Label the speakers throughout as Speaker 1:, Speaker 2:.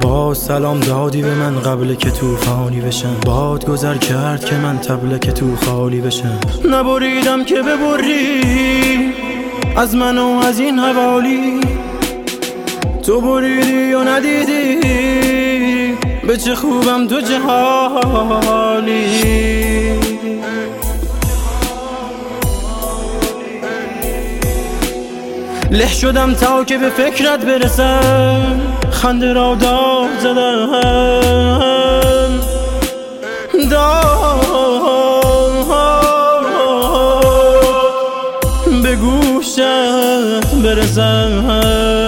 Speaker 1: با سلام دادی به من قبل که تو فانی بشم. باد گذر کرد که من تبله که تو خالی بشم. نبریدم که ببری از من و از این حوالی. تو بریدی و ندیدی؟ به چه خوبم تو جهالی له شدم تا که به فکرت برسم. خنده را داغ زدم. به گوشت برسم.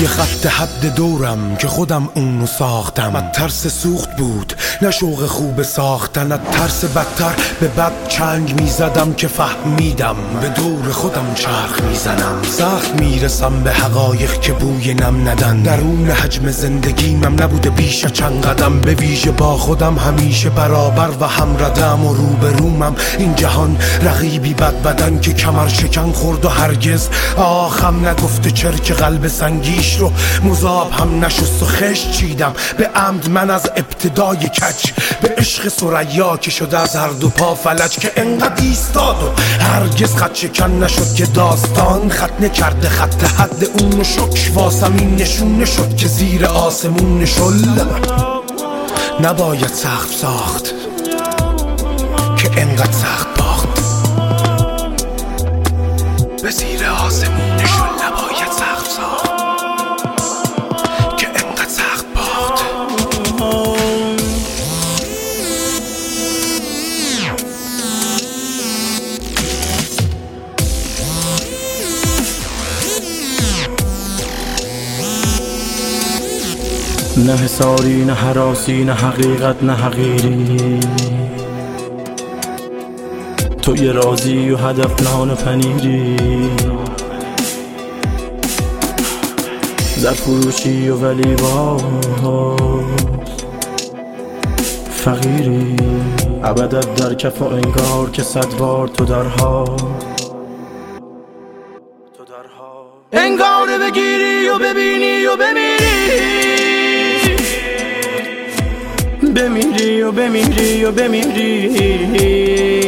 Speaker 2: یه خط حد دورم که خودم اونو ساختم. از ترس سوخت بود. نه شوق خوب ساختن از ترس بدتر. به بد چنگ می‌زدم که فهمیدم. به دور خودم چرخ می‌زنم سخت می‌رسم به حقایق که بوی نم ندن. درون حجم زندگیمم نبوده بیش چند قدم. به ویژه با خودم همیشه برابر و هم ردم و روبرومم. این جهان رقیبی بد بدن که کمر شکن خورد و هرگز آخم نگفته چرک قلب سنگیش رو مذاب هم نشست و خش چیدم. به عمد من از ابتدای کچ به عشق سریا که شده از هر دو پا فلج که انقدر ایستاد و هرگز خط شکن نشد که داستان خط نکرده خط حد اون و شک واسم این نشونه شد که زیر آسمون نشل. نباید سخت ساخت که انقدر سخت باخت. به زیر آسمون نشل. نباید سخت ساخت.
Speaker 1: نه حساری نه حراسی نه حقیقت نه حقیری. تو یه رازی و هدف نان و پنیری. زر فروشی و ولی باز. فقیری. ابدت در کف و انگار که صد بار تو درها انگار بگیری و ببینی و بمیری. بمیری و بمیری و بمیری.